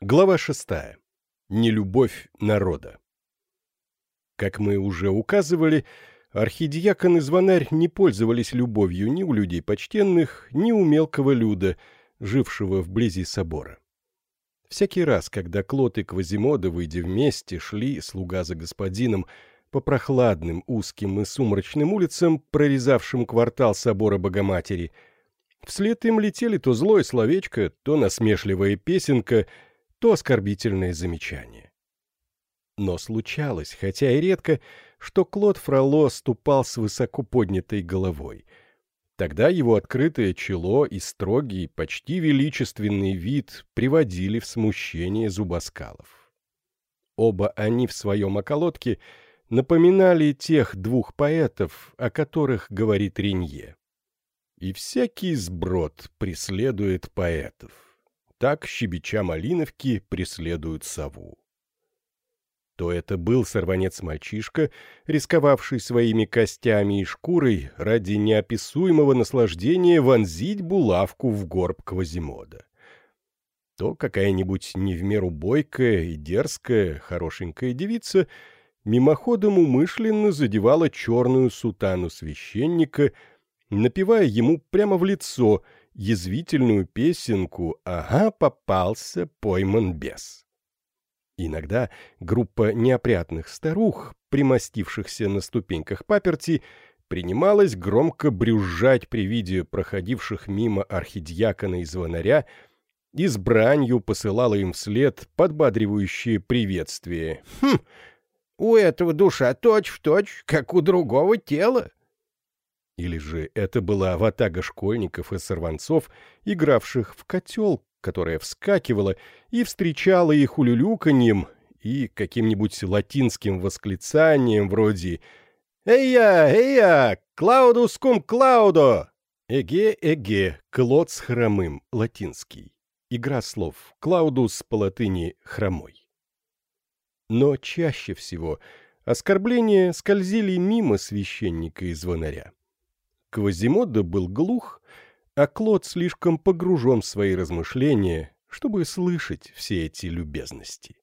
Глава шестая. Нелюбовь народа. Как мы уже указывали, архидиакон и звонарь не пользовались любовью ни у людей почтенных, ни у мелкого люда, жившего вблизи собора. Всякий раз, когда Клод и Квазимода, выйдя вместе, шли, слуга за господином, по прохладным, узким и сумрачным улицам, прорезавшим квартал собора Богоматери, вслед им летели то злое словечко, то насмешливая песенка — то оскорбительное замечание. Но случалось, хотя и редко, что Клод Фроло ступал с высоко поднятой головой. Тогда его открытое чело и строгий, почти величественный вид приводили в смущение зубоскалов. Оба они в своем околотке напоминали тех двух поэтов, о которых говорит Ренье. И всякий сброд преследует поэтов так щебеча малиновки преследуют сову. То это был сорванец-мальчишка, рисковавший своими костями и шкурой ради неописуемого наслаждения вонзить булавку в горб Квазимода. То какая-нибудь не в меру бойкая и дерзкая, хорошенькая девица мимоходом умышленно задевала черную сутану священника, напевая ему прямо в лицо — язвительную песенку «Ага, попался, пойман бес». Иногда группа неопрятных старух, примостившихся на ступеньках паперти, принималась громко брюзжать при виде проходивших мимо архидьякона и звонаря и с бранью посылала им вслед подбадривающие приветствие. «Хм, у этого душа точь-в-точь, точь, как у другого тела. Или же это была ватага школьников и сорванцов, игравших в котел, которая вскакивала и встречала их улюлюканьем и каким-нибудь латинским восклицанием вроде «Эйя, эйя, Клаудус кум Клаудо!» «Эге, эге, Клод хромым», латинский. Игра слов «Клаудус» по латыни «хромой». Но чаще всего оскорбления скользили мимо священника и звонаря. Квазимодо был глух, а Клод слишком погружен в свои размышления, чтобы слышать все эти любезности.